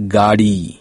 ગાડી.